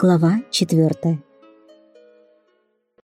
Глава четвертая.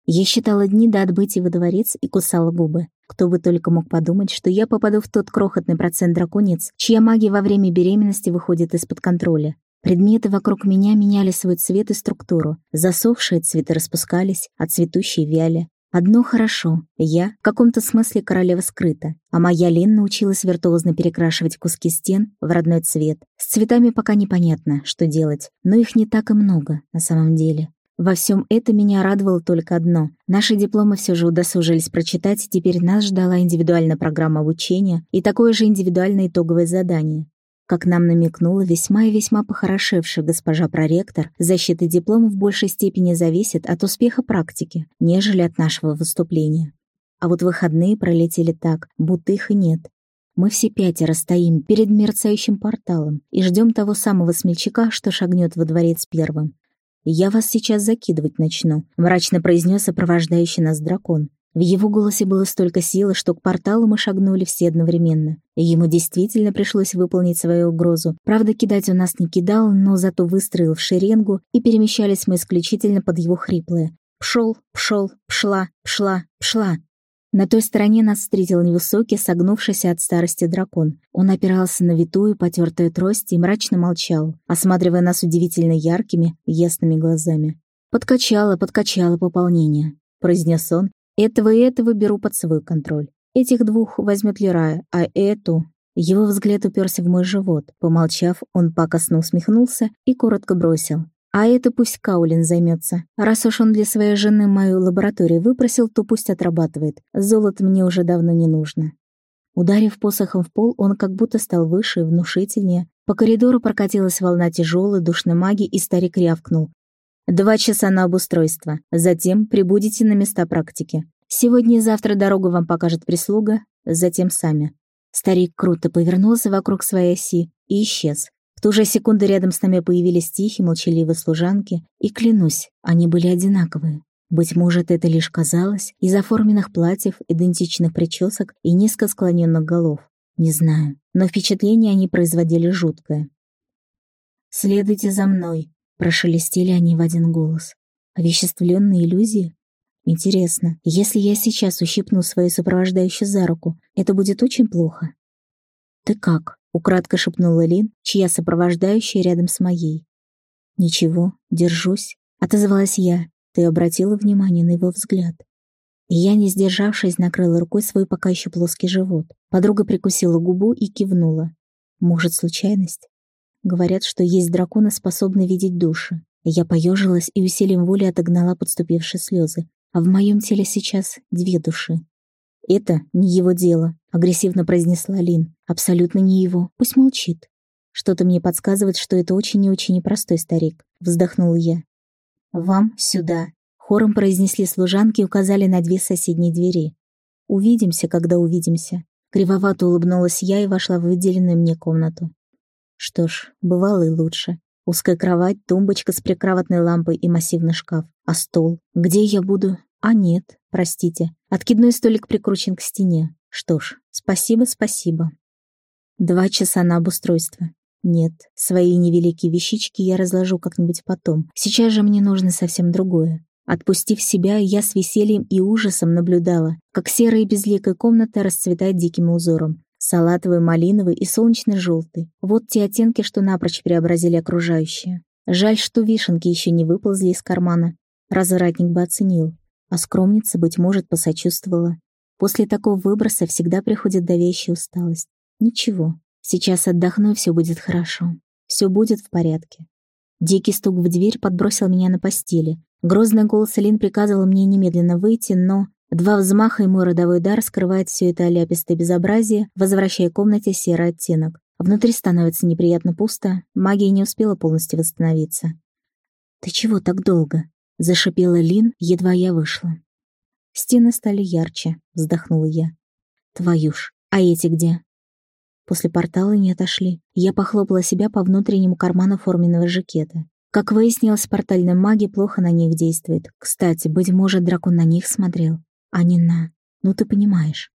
Я считала дни до отбытия во дворец и кусала губы. Кто бы только мог подумать, что я попаду в тот крохотный процент драконец, чья магия во время беременности выходит из-под контроля. Предметы вокруг меня меняли свой цвет и структуру. Засохшие цветы распускались, а цветущие вяли. Одно хорошо. Я в каком-то смысле королева скрыта, а моя Лен научилась виртуозно перекрашивать куски стен в родной цвет. С цветами пока непонятно, что делать, но их не так и много на самом деле. Во всем этом меня радовало только одно. Наши дипломы все же удосужились прочитать, и теперь нас ждала индивидуальная программа обучения и такое же индивидуальное итоговое задание. Как нам намекнула весьма и весьма похорошевшая госпожа проректор, защита диплома в большей степени зависит от успеха практики, нежели от нашего выступления. А вот выходные пролетели так, будто их и нет. Мы все пятеро стоим перед мерцающим порталом и ждем того самого смельчака, что шагнет во дворец первым. «Я вас сейчас закидывать начну», — мрачно произнес сопровождающий нас дракон. В его голосе было столько силы, что к порталу мы шагнули все одновременно. И ему действительно пришлось выполнить свою угрозу. Правда, кидать он нас не кидал, но зато выстроил в шеренгу, и перемещались мы исключительно под его хриплое. «Пшел, пшел, пшла, пшла, пшла». На той стороне нас встретил невысокий, согнувшийся от старости дракон. Он опирался на витую, потертую трость и мрачно молчал, осматривая нас удивительно яркими, ясными глазами. «Подкачало, подкачало пополнение», — произнес он этого и этого беру под свой контроль. Этих двух возьмет Лерая, а эту... Его взгляд уперся в мой живот. Помолчав, он пакостно усмехнулся и коротко бросил. А это пусть Каулин займется. Раз уж он для своей жены мою лабораторию выпросил, то пусть отрабатывает. Золото мне уже давно не нужно. Ударив посохом в пол, он как будто стал выше и внушительнее. По коридору прокатилась волна тяжелой душной магии, и старик рявкнул. Два часа на обустройство. Затем прибудете на места практики. Сегодня и завтра дорогу вам покажет прислуга, затем сами». Старик круто повернулся вокруг своей оси и исчез. В ту же секунду рядом с нами появились тихие, молчаливые служанки, и, клянусь, они были одинаковые. Быть может, это лишь казалось из оформленных платьев, идентичных причесок и низко склоненных голов. Не знаю, но впечатление они производили жуткое. «Следуйте за мной», Прошелестели они в один голос. Овеществленные иллюзии? Интересно, если я сейчас ущипну свою сопровождающую за руку, это будет очень плохо. «Ты как?» — украдко шепнула Лин, чья сопровождающая рядом с моей. «Ничего, держусь», — отозвалась я. Ты обратила внимание на его взгляд. И я, не сдержавшись, накрыла рукой свой пока еще плоский живот. Подруга прикусила губу и кивнула. Может, случайность? Говорят, что есть драконы, способные видеть души. Я поежилась и усилием воли отогнала подступившие слезы. А в моем теле сейчас две души. «Это не его дело», — агрессивно произнесла Лин. «Абсолютно не его. Пусть молчит». «Что-то мне подсказывает, что это очень и очень непростой старик», — вздохнула я. «Вам сюда», — хором произнесли служанки и указали на две соседние двери. «Увидимся, когда увидимся». Кривовато улыбнулась я и вошла в выделенную мне комнату. Что ж, бывало и лучше. Узкая кровать, тумбочка с прикроватной лампой и массивный шкаф. А стол? Где я буду? А нет, простите. Откидной столик прикручен к стене. Что ж, спасибо, спасибо. Два часа на обустройство. Нет, свои невеликие вещички я разложу как-нибудь потом. Сейчас же мне нужно совсем другое. Отпустив себя, я с весельем и ужасом наблюдала, как серая безликая комната расцветает диким узором. Салатовый, малиновый и солнечно-желтый. Вот те оттенки, что напрочь преобразили окружающее. Жаль, что вишенки еще не выползли из кармана. Развратник бы оценил. А скромница, быть может, посочувствовала. После такого выброса всегда приходит давящая усталость. Ничего, сейчас отдохну, и все будет хорошо. Все будет в порядке. Дикий стук в дверь подбросил меня на постели. Грозный голос Лин приказывал мне немедленно выйти, но Два взмаха и мой родовой дар скрывает все это оляпистое безобразие, возвращая комнате серый оттенок. Внутри становится неприятно пусто, магия не успела полностью восстановиться. «Ты чего так долго?» — зашипела Лин, едва я вышла. «Стены стали ярче», — вздохнула я. «Твою ж, а эти где?» После портала не отошли. Я похлопала себя по внутреннему карману форменного жакета. Как выяснилось, портальная магия плохо на них действует. Кстати, быть может, дракон на них смотрел а не на... Ну, ты понимаешь.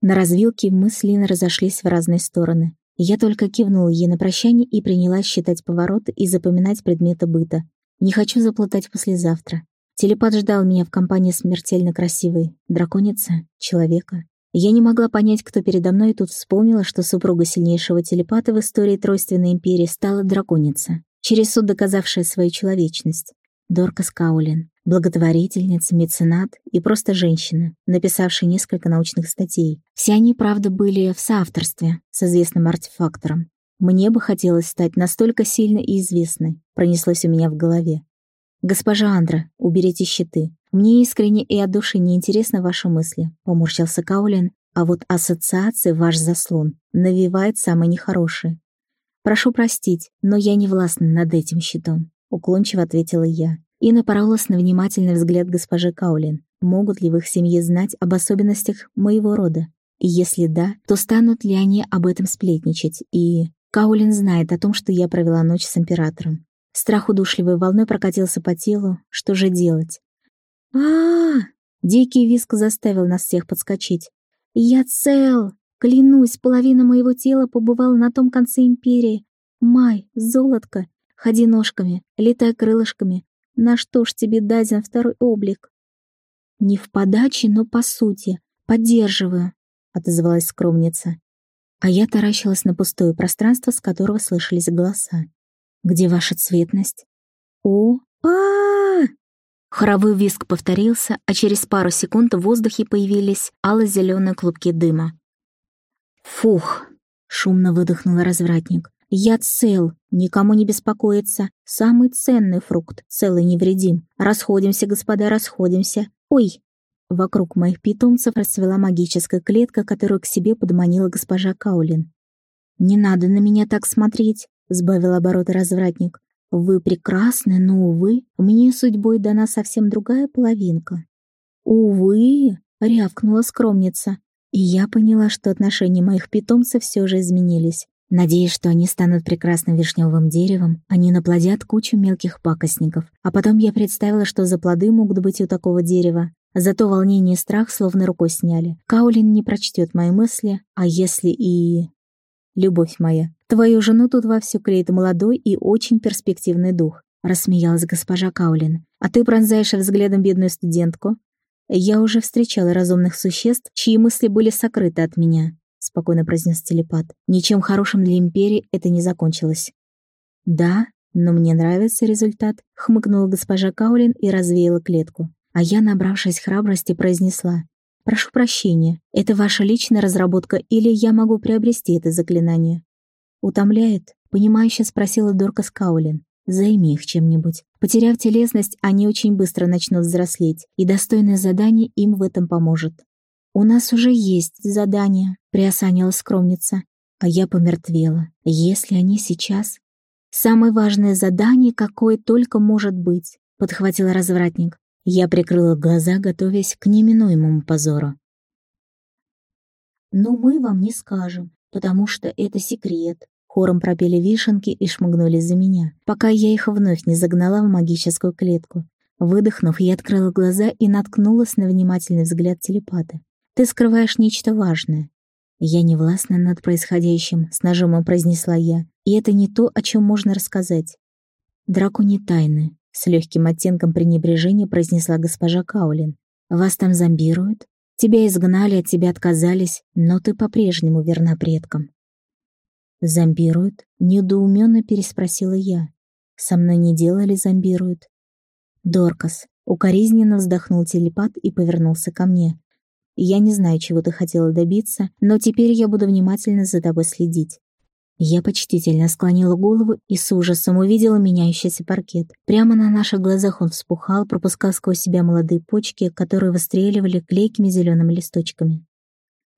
На развилке мы с Линой разошлись в разные стороны. Я только кивнула ей на прощание и принялась считать повороты и запоминать предметы быта. Не хочу заплутать послезавтра. Телепат ждал меня в компании смертельно красивой. Драконица? Человека? Я не могла понять, кто передо мной, и тут вспомнила, что супруга сильнейшего телепата в истории Тройственной империи стала драконица, через суд доказавшая свою человечность. Дорка Скаулин, благотворительница, меценат и просто женщина, написавшая несколько научных статей. Все они, правда, были в соавторстве с известным артефактором. Мне бы хотелось стать настолько сильной и известной, пронеслось у меня в голове. «Госпожа Андра, уберите щиты. Мне искренне и от души не интересны ваши мысли», — поморщился Каулин, «а вот ассоциация ваш заслон навевает самые нехорошие. Прошу простить, но я не властна над этим щитом», — уклончиво ответила я и напоролась на внимательный взгляд госпожи Каулин. Могут ли в их семье знать об особенностях моего рода? И если да, то станут ли они об этом сплетничать? И Каулин знает о том, что я провела ночь с императором. Страх удушливой волной прокатился по телу. Что же делать? а, -а, Дикий виск заставил нас всех подскочить. «Я цел! Клянусь, половина моего тела побывала на том конце империи. Май, золотко, ходи ножками, летай крылышками. На что ж тебе даден второй облик?» «Не в подаче, но по сути. Поддерживаю», — отозвалась скромница. А я таращилась на пустое пространство, с которого слышались голоса. Где ваша цветность? О, а, -а, -а Хоровой виск повторился, а через пару секунд в воздухе появились ало-зеленые клубки дыма. «Фух!» — шумно выдохнул развратник. «Я цел, никому не беспокоиться. Самый ценный фрукт, целый невредим. Расходимся, господа, расходимся. Ой!» Вокруг моих питомцев расцвела магическая клетка, которую к себе подманила госпожа Каулин. «Не надо на меня так смотреть сбавил обороты развратник. «Вы прекрасны, но, увы, мне судьбой дана совсем другая половинка». «Увы!» — рявкнула скромница. И я поняла, что отношения моих питомцев все же изменились. Надеясь, что они станут прекрасным вишневым деревом, они наплодят кучу мелких пакостников. А потом я представила, что за плоды могут быть у такого дерева. Зато волнение и страх словно рукой сняли. Каулин не прочтет мои мысли, а если и... Любовь моя, Твою жену тут вовсю клеит молодой и очень перспективный дух», — рассмеялась госпожа Каулин. «А ты пронзаешь взглядом бедную студентку?» «Я уже встречала разумных существ, чьи мысли были сокрыты от меня», — спокойно произнес телепат. «Ничем хорошим для Империи это не закончилось». «Да, но мне нравится результат», — хмыкнула госпожа Каулин и развеяла клетку. А я, набравшись храбрости, произнесла. «Прошу прощения, это ваша личная разработка или я могу приобрести это заклинание?» «Утомляет?» — понимающе спросила Дорка Скаулин. «Займи их чем-нибудь. Потеряв телесность, они очень быстро начнут взрослеть, и достойное задание им в этом поможет». «У нас уже есть задание», — приосанила скромница. А я помертвела. «Если они сейчас...» «Самое важное задание, какое только может быть», — подхватил развратник. Я прикрыла глаза, готовясь к неминуемому позору. «Но мы вам не скажем, потому что это секрет», Хором пропели вишенки и шмыгнули за меня, пока я их вновь не загнала в магическую клетку. Выдохнув, я открыла глаза и наткнулась на внимательный взгляд телепата. «Ты скрываешь нечто важное». «Я не властна над происходящим», — с нажимом произнесла я. «И это не то, о чем можно рассказать». «Дракони тайны», — с легким оттенком пренебрежения произнесла госпожа Каулин. «Вас там зомбируют? Тебя изгнали, от тебя отказались, но ты по-прежнему верна предкам». «Зомбируют?» — недоуменно переспросила я. «Со мной не делали зомбируют?» «Доркас», — укоризненно вздохнул телепат и повернулся ко мне. «Я не знаю, чего ты хотела добиться, но теперь я буду внимательно за тобой следить». Я почтительно склонила голову и с ужасом увидела меняющийся паркет. Прямо на наших глазах он вспухал, пропуская сквозь себя молодые почки, которые выстреливали клейкими зелеными листочками.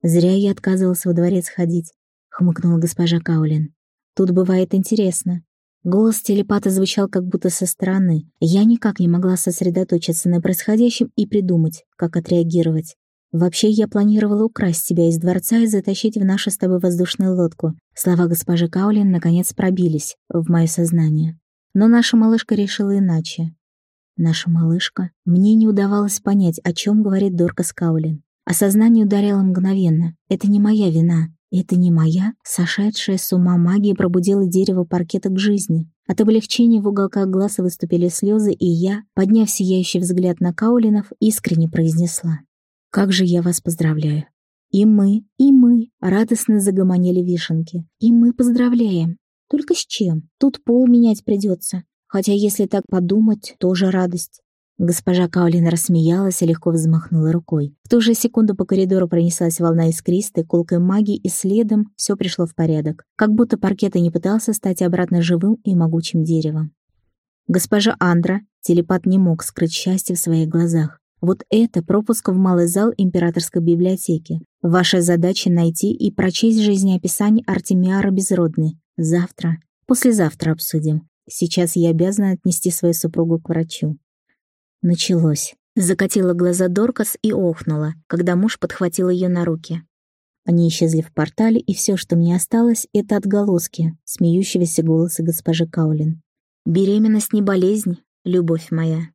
Зря я отказывалась во дворец ходить хмыкнула госпожа Каулин. «Тут бывает интересно». Голос телепата звучал как будто со стороны. Я никак не могла сосредоточиться на происходящем и придумать, как отреагировать. Вообще, я планировала украсть тебя из дворца и затащить в нашу с тобой воздушную лодку. Слова госпожи Каулин наконец пробились в мое сознание. Но наша малышка решила иначе. Наша малышка? Мне не удавалось понять, о чем говорит Дорка Скаулин. Осознание ударило мгновенно. Это не моя вина. Это не моя, сошедшая с ума магия пробудила дерево паркета к жизни. От облегчения в уголках глаз выступили слезы, и я, подняв сияющий взгляд на Каулинов, искренне произнесла. «Как же я вас поздравляю!» «И мы, и мы!» — радостно загомонили вишенки. «И мы поздравляем!» «Только с чем? Тут пол менять придется. Хотя, если так подумать, тоже радость. Госпожа Каулин рассмеялась и легко взмахнула рукой. В ту же секунду по коридору пронеслась волна искристой, колкой магии, и следом все пришло в порядок. Как будто паркет и не пытался стать обратно живым и могучим деревом. Госпожа Андра, телепат не мог скрыть счастье в своих глазах. Вот это пропуск в малый зал императорской библиотеки. Ваша задача найти и прочесть жизнеописание Артемиара Безродны. Завтра, послезавтра обсудим. Сейчас я обязана отнести свою супругу к врачу. Началось. Закатила глаза Доркас и охнула, когда муж подхватил ее на руки. Они исчезли в портале, и все, что мне осталось, это отголоски смеющегося голоса госпожи Каулин. «Беременность не болезнь, любовь моя».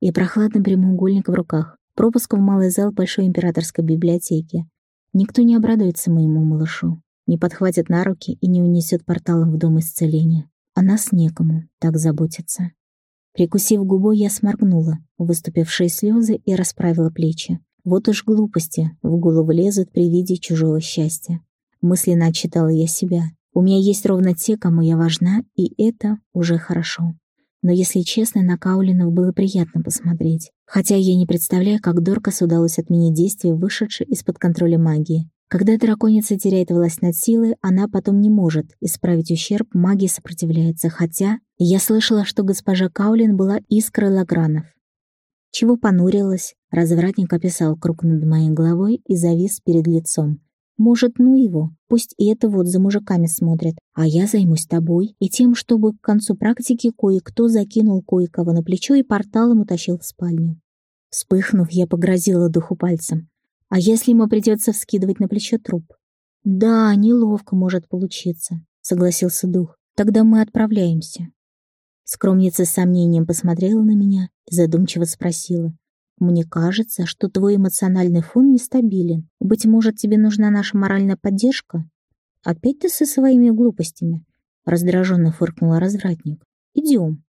И прохладный прямоугольник в руках, пропуск в малый зал Большой императорской библиотеки. Никто не обрадуется моему малышу, не подхватит на руки и не унесет порталом в дом исцеления. А нас некому так заботиться. Прикусив губу, я сморгнула выступившие слезы и расправила плечи. Вот уж глупости в голову лезут при виде чужого счастья. Мысленно отчитала я себя. У меня есть ровно те, кому я важна, и это уже хорошо. Но, если честно, на Каулинов было приятно посмотреть. Хотя я не представляю, как Доркас удалось отменить действие, вышедшее из-под контроля магии. Когда драконица теряет власть над силой, она потом не может исправить ущерб, магия сопротивляется, хотя я слышала, что госпожа Каулин была искрой Лагранов. Чего понурилась? Развратник описал круг над моей головой и завис перед лицом. Может, ну его, пусть и это вот за мужиками смотрит, а я займусь тобой и тем, чтобы к концу практики кое-кто закинул кое-кого на плечо и порталом утащил в спальню. Вспыхнув, я погрозила духу пальцем. А если ему придется вскидывать на плечо труп? Да, неловко может получиться, согласился дух. Тогда мы отправляемся. Скромница с сомнением посмотрела на меня и задумчиво спросила. «Мне кажется, что твой эмоциональный фон нестабилен. Быть может, тебе нужна наша моральная поддержка?» «Опять ты со своими глупостями?» Раздраженно фыркнула развратник. «Идем».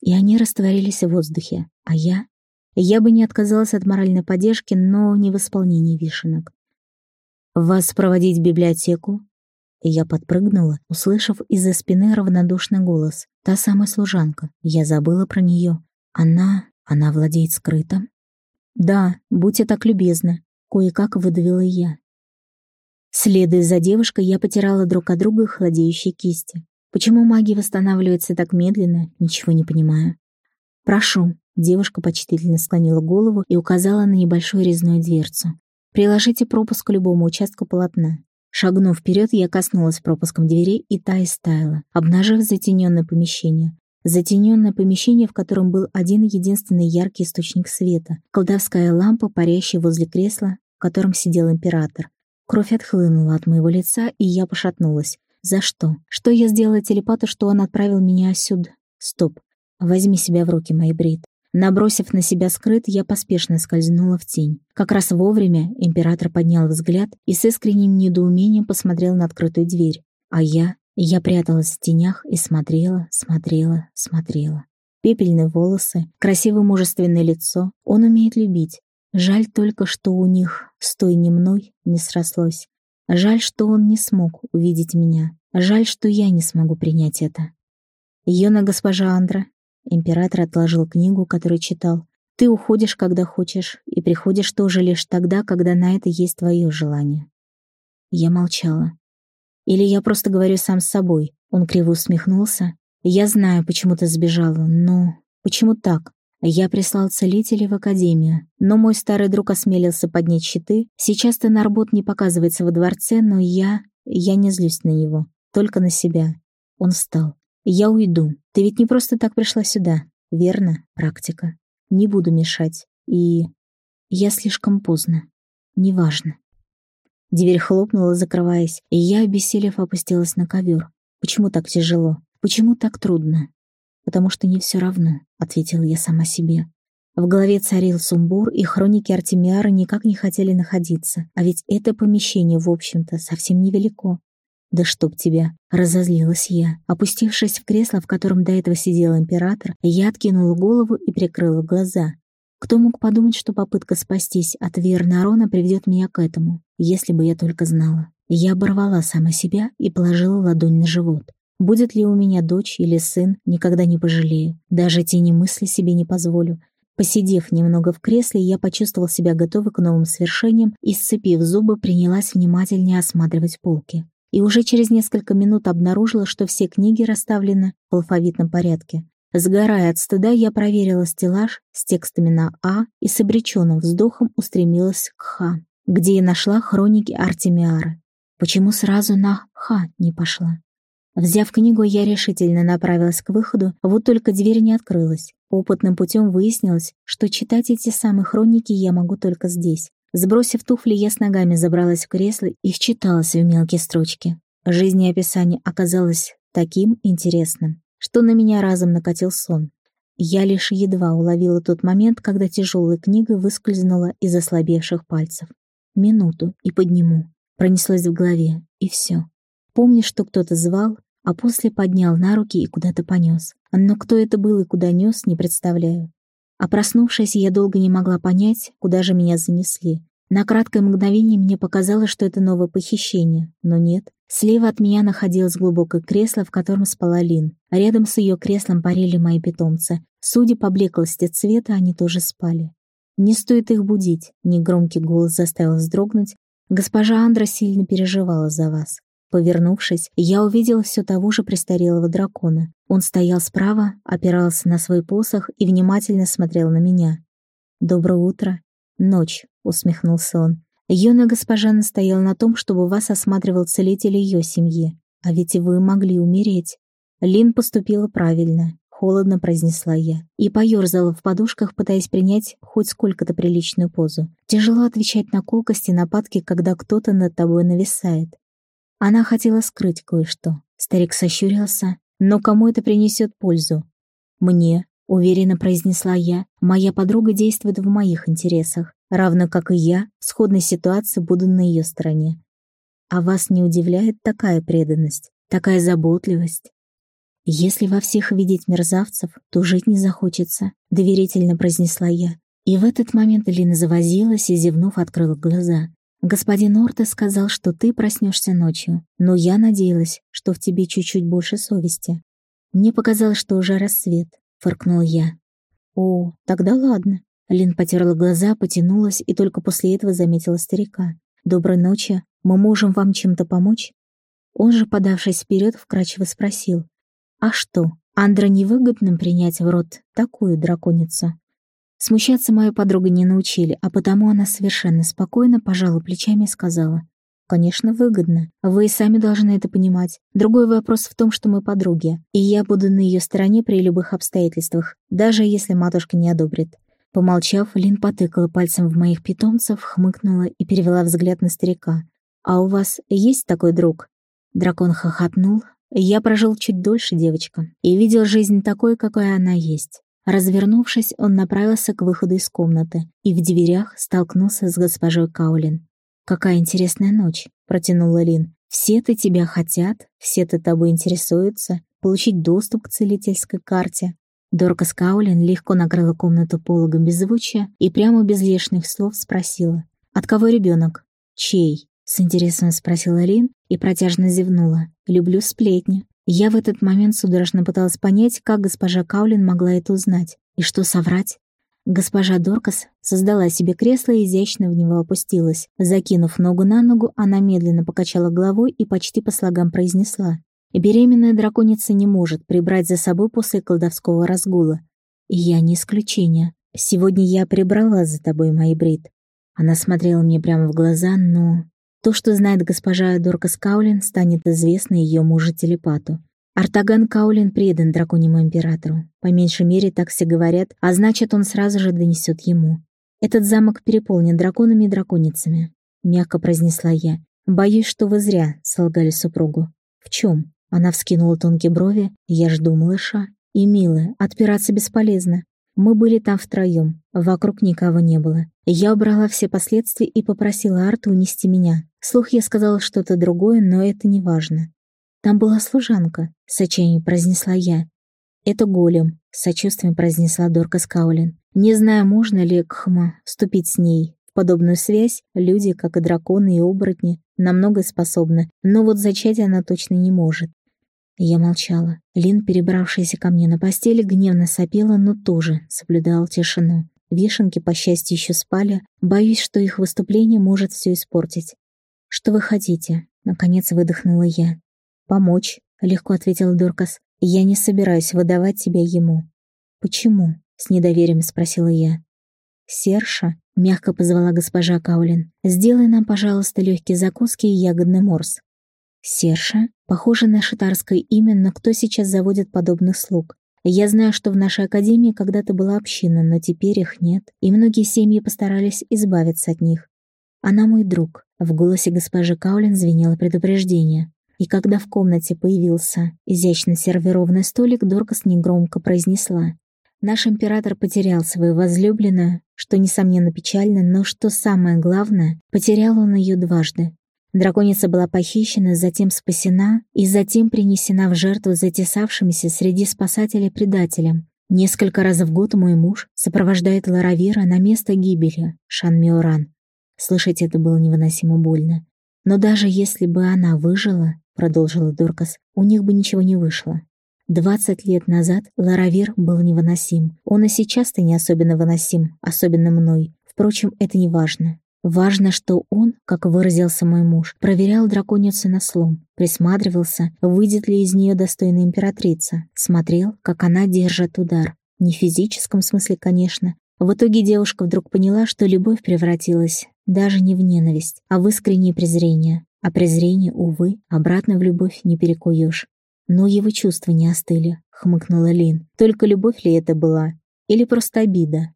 И они растворились в воздухе, а я я бы не отказалась от моральной поддержки, но не в исполнении вишенок. «Вас проводить в библиотеку?» Я подпрыгнула, услышав из-за спины равнодушный голос. Та самая служанка. Я забыла про нее. Она... она владеет скрытым? «Да, будьте так любезны», — кое-как выдавила я. Следуя за девушкой, я потирала друг от друга хладеющие кисти. Почему магия восстанавливается так медленно, ничего не понимаю. «Прошу», Девушка почтительно склонила голову и указала на небольшую резную дверцу. «Приложите пропуск к любому участку полотна». Шагнув вперед, я коснулась пропуском двери, и та истаяла, обнажив затененное помещение. Затененное помещение, в котором был один единственный яркий источник света. Колдовская лампа, парящая возле кресла, в котором сидел император. Кровь отхлынула от моего лица, и я пошатнулась. За что? Что я сделала телепату, что он отправил меня сюда? Стоп. Возьми себя в руки, мой брит. Набросив на себя скрыт, я поспешно скользнула в тень. Как раз вовремя император поднял взгляд и с искренним недоумением посмотрел на открытую дверь. А я... Я пряталась в тенях и смотрела, смотрела, смотрела. Пепельные волосы, красивое мужественное лицо. Он умеет любить. Жаль только, что у них с той немной не срослось. Жаль, что он не смог увидеть меня. Жаль, что я не смогу принять это. Юна госпожа Андра Император отложил книгу, которую читал. «Ты уходишь, когда хочешь, и приходишь тоже лишь тогда, когда на это есть твое желание». Я молчала. Или я просто говорю сам с собой. Он криво усмехнулся. Я знаю, почему ты сбежала, но... Почему так? Я прислал целителей в академию, но мой старый друг осмелился поднять щиты. Сейчас Тенарбот не показывается во дворце, но я... Я не злюсь на него, только на себя. Он встал. «Я уйду. Ты ведь не просто так пришла сюда. Верно, практика. Не буду мешать. И... Я слишком поздно. Неважно». Дверь хлопнула, закрываясь, и я, обессилев, опустилась на ковер. «Почему так тяжело? Почему так трудно?» «Потому что не все равно», — ответила я сама себе. В голове царил сумбур, и хроники Артемиара никак не хотели находиться, а ведь это помещение, в общем-то, совсем невелико. «Да чтоб тебя!» — разозлилась я. Опустившись в кресло, в котором до этого сидел император, я откинула голову и прикрыла глаза. Кто мог подумать, что попытка спастись от Вернарона приведет меня к этому, если бы я только знала. Я оборвала сама себя и положила ладонь на живот. Будет ли у меня дочь или сын, никогда не пожалею. Даже тени мысли себе не позволю. Посидев немного в кресле, я почувствовал себя готовой к новым свершениям и, сцепив зубы, принялась внимательнее осматривать полки и уже через несколько минут обнаружила, что все книги расставлены в алфавитном порядке. Сгорая от стыда, я проверила стеллаж с текстами на «А» и с обреченным вздохом устремилась к «Х», где я нашла хроники Артемиары. Почему сразу на «Х» не пошла? Взяв книгу, я решительно направилась к выходу, вот только дверь не открылась. Опытным путем выяснилось, что читать эти самые хроники я могу только здесь. Сбросив туфли, я с ногами забралась в кресло и вчиталась в мелкие строчки. Жизнеописание оказалось таким интересным, что на меня разом накатил сон. Я лишь едва уловила тот момент, когда тяжелая книга выскользнула из ослабевших пальцев. Минуту и подниму. Пронеслось в голове, и все. Помню, что кто-то звал, а после поднял на руки и куда-то понес. Но кто это был и куда нес, не представляю. А проснувшись, я долго не могла понять, куда же меня занесли. На краткое мгновение мне показалось, что это новое похищение, но нет. Слева от меня находилось глубокое кресло, в котором спала Лин, рядом с ее креслом парили мои питомцы. Судя по блеклости цвета, они тоже спали. «Не стоит их будить», — негромкий голос заставил вздрогнуть. «Госпожа Андра сильно переживала за вас. Повернувшись, я увидела все того же престарелого дракона. Он стоял справа, опирался на свой посох и внимательно смотрел на меня. «Доброе утро. Ночь», — усмехнулся он. «Юная госпожа настояла на том, чтобы вас осматривал целитель ее семьи. А ведь вы могли умереть». Лин поступила правильно, холодно произнесла я, и поёрзала в подушках, пытаясь принять хоть сколько-то приличную позу. Тяжело отвечать на колкости нападки, когда кто-то над тобой нависает. Она хотела скрыть кое-что. Старик сощурился. Но кому это принесет пользу? Мне, уверенно произнесла я. Моя подруга действует в моих интересах, равно как и я в сходной ситуации буду на ее стороне. А вас не удивляет такая преданность, такая заботливость? Если во всех видеть мерзавцев, то жить не захочется, доверительно произнесла я. И в этот момент Лина завозилась и, зевнув, открыла глаза. «Господин Орте сказал, что ты проснешься ночью, но я надеялась, что в тебе чуть-чуть больше совести. Мне показалось, что уже рассвет», — фыркнул я. «О, тогда ладно». Лин потерла глаза, потянулась и только после этого заметила старика. «Доброй ночи. Мы можем вам чем-то помочь?» Он же, подавшись вперед, вкрадчиво спросил. «А что, Андра невыгодным принять в рот такую драконицу?» Смущаться мою подругу не научили, а потому она совершенно спокойно пожала плечами и сказала. «Конечно, выгодно. Вы и сами должны это понимать. Другой вопрос в том, что мы подруги, и я буду на ее стороне при любых обстоятельствах, даже если матушка не одобрит». Помолчав, Лин потыкала пальцем в моих питомцев, хмыкнула и перевела взгляд на старика. «А у вас есть такой друг?» Дракон хохотнул. «Я прожил чуть дольше, девочка, и видел жизнь такой, какой она есть. Развернувшись, он направился к выходу из комнаты и в дверях столкнулся с госпожой Каулин. «Какая интересная ночь», — протянула Лин. «Все-то тебя хотят, все-то тобой интересуются, получить доступ к целительской карте». Дорка Каулин легко накрыла комнату пологом беззвучия и прямо без лишних слов спросила. «От кого ребенок? «Чей?» — с интересом спросила Лин и протяжно зевнула. «Люблю сплетни». Я в этот момент судорожно пыталась понять, как госпожа Каулин могла это узнать и что соврать. Госпожа Доркас создала себе кресло и изящно в него опустилась. Закинув ногу на ногу, она медленно покачала головой и почти по слогам произнесла. «Беременная драконица не может прибрать за собой после колдовского разгула. Я не исключение. Сегодня я прибрала за тобой, мой брит». Она смотрела мне прямо в глаза, но то, что знает госпожа Доркас Каулин, станет известно ее мужу-телепату. Артаган Каулин предан драконьему императору. По меньшей мере, так все говорят, а значит, он сразу же донесет ему. Этот замок переполнен драконами и драконицами. Мягко произнесла я. Боюсь, что вы зря солгали супругу. В чем? Она вскинула тонкие брови. Я жду малыша. И, милая, отпираться бесполезно. Мы были там втроем, вокруг никого не было. Я убрала все последствия и попросила Арту унести меня. Слух я сказала что-то другое, но это не важно. Там была служанка, с отчаянием произнесла я. Это голем, с сочувствием произнесла Дорка Скаулин. Не знаю, можно ли, кхма, вступить с ней. В подобную связь люди, как и драконы и оборотни, намного способны, но вот зачать она точно не может. Я молчала. Лин, перебравшаяся ко мне на постели, гневно сопела, но тоже соблюдала тишину. Вешенки, по счастью, еще спали. Боюсь, что их выступление может все испортить. «Что вы хотите?» — наконец выдохнула я. «Помочь», — легко ответил Доркас. «Я не собираюсь выдавать тебя ему». «Почему?» — с недоверием спросила я. «Серша», — мягко позвала госпожа Каулин, «сделай нам, пожалуйста, легкие закуски и ягодный морс». Серша? Похоже на шитарское имя, но кто сейчас заводит подобных слуг? Я знаю, что в нашей академии когда-то была община, но теперь их нет, и многие семьи постарались избавиться от них. Она мой друг. В голосе госпожи Каулин звенело предупреждение. И когда в комнате появился изящно сервированный столик, Доркас негромко произнесла. Наш император потерял свою возлюбленную, что, несомненно, печально, но, что самое главное, потерял он ее дважды. Драконица была похищена, затем спасена и затем принесена в жертву затесавшимся среди спасателей предателям. Несколько раз в год мой муж сопровождает Ларавира на место гибели, Шан-Миоран. Слышать это было невыносимо больно. Но даже если бы она выжила, продолжила Доркас, у них бы ничего не вышло. Двадцать лет назад Ларавир был невыносим. Он и сейчас-то не особенно выносим, особенно мной. Впрочем, это не важно. Важно, что он, как выразился мой муж, проверял драконицу на слом, присматривался, выйдет ли из нее достойная императрица, смотрел, как она держит удар. Не в физическом смысле, конечно. В итоге девушка вдруг поняла, что любовь превратилась даже не в ненависть, а в искреннее презрение. А презрение, увы, обратно в любовь не перекуешь. Но его чувства не остыли, хмыкнула Лин. Только любовь ли это была? Или просто обида?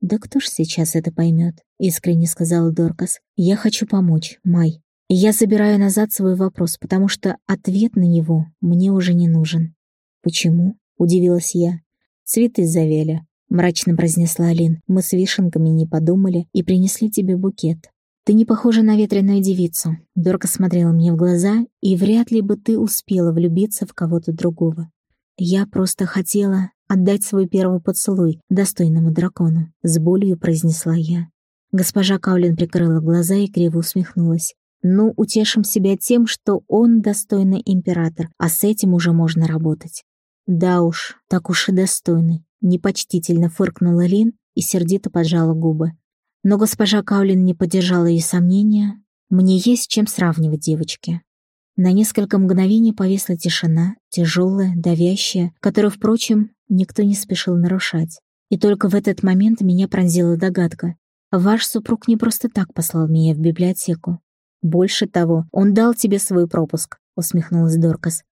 «Да кто ж сейчас это поймет?» — искренне сказала Доркас. «Я хочу помочь, Май. Я забираю назад свой вопрос, потому что ответ на него мне уже не нужен». «Почему?» — удивилась я. «Цветы завели», — мрачно произнесла Алин. «Мы с вишенками не подумали и принесли тебе букет». «Ты не похожа на ветреную девицу», — Дорка смотрела мне в глаза, «и вряд ли бы ты успела влюбиться в кого-то другого. Я просто хотела отдать свой первый поцелуй достойному дракону», — с болью произнесла я. Госпожа Каулин прикрыла глаза и криво усмехнулась. «Ну, утешим себя тем, что он достойный император, а с этим уже можно работать». «Да уж, так уж и достойный», — непочтительно фыркнула Лин и сердито поджала губы. Но госпожа Каулин не поддержала ее сомнения. «Мне есть чем сравнивать, девочки. На несколько мгновений повисла тишина, тяжелая, давящая, которую, впрочем, никто не спешил нарушать. И только в этот момент меня пронзила догадка. Ваш супруг не просто так послал меня в библиотеку. Больше того, он дал тебе свой пропуск, усмехнулась Доркас.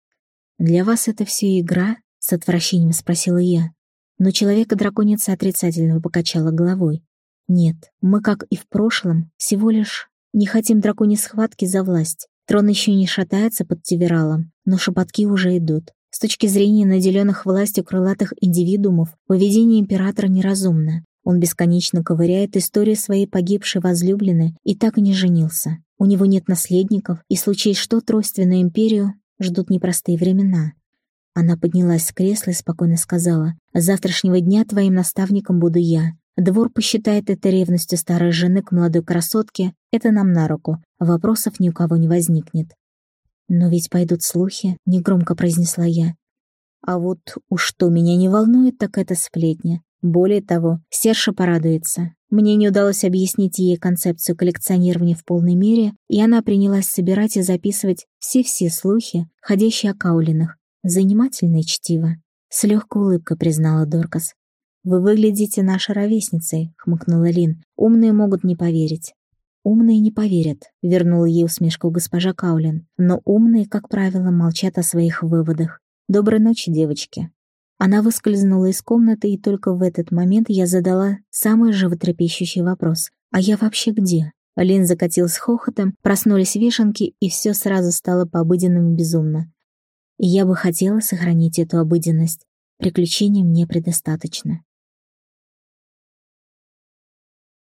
Для вас это все игра? С отвращением спросила я. Но человека-драконица отрицательно покачала головой. Нет, мы, как и в прошлом, всего лишь не хотим драконьей схватки за власть. Трон еще не шатается под Тивералом, но шепотки уже идут. С точки зрения наделенных властью крылатых индивидуумов, поведение императора неразумно. Он бесконечно ковыряет историю своей погибшей возлюбленной и так и не женился. У него нет наследников, и случай что тройственную империю ждут непростые времена. Она поднялась с кресла и спокойно сказала, «С завтрашнего дня твоим наставником буду я. Двор посчитает это ревностью старой жены к молодой красотке, это нам на руку, вопросов ни у кого не возникнет. «Но ведь пойдут слухи», — негромко произнесла я. «А вот уж что меня не волнует, так это сплетня. Более того, Серша порадуется. Мне не удалось объяснить ей концепцию коллекционирования в полной мере, и она принялась собирать и записывать все-все слухи, ходящие о Каулинах. Занимательное чтиво. С легкой улыбкой признала Доркас. «Вы выглядите нашей ровесницей», — хмыкнула Лин. «Умные могут не поверить». «Умные не поверят», — вернула ей усмешку госпожа Каулин. «Но умные, как правило, молчат о своих выводах. Доброй ночи, девочки». Она выскользнула из комнаты, и только в этот момент я задала самый животрепещущий вопрос. «А я вообще где?» Лин закатил с хохотом, проснулись вешенки, и все сразу стало по-обыденному безумно. И я бы хотела сохранить эту обыденность. Приключений мне предостаточно.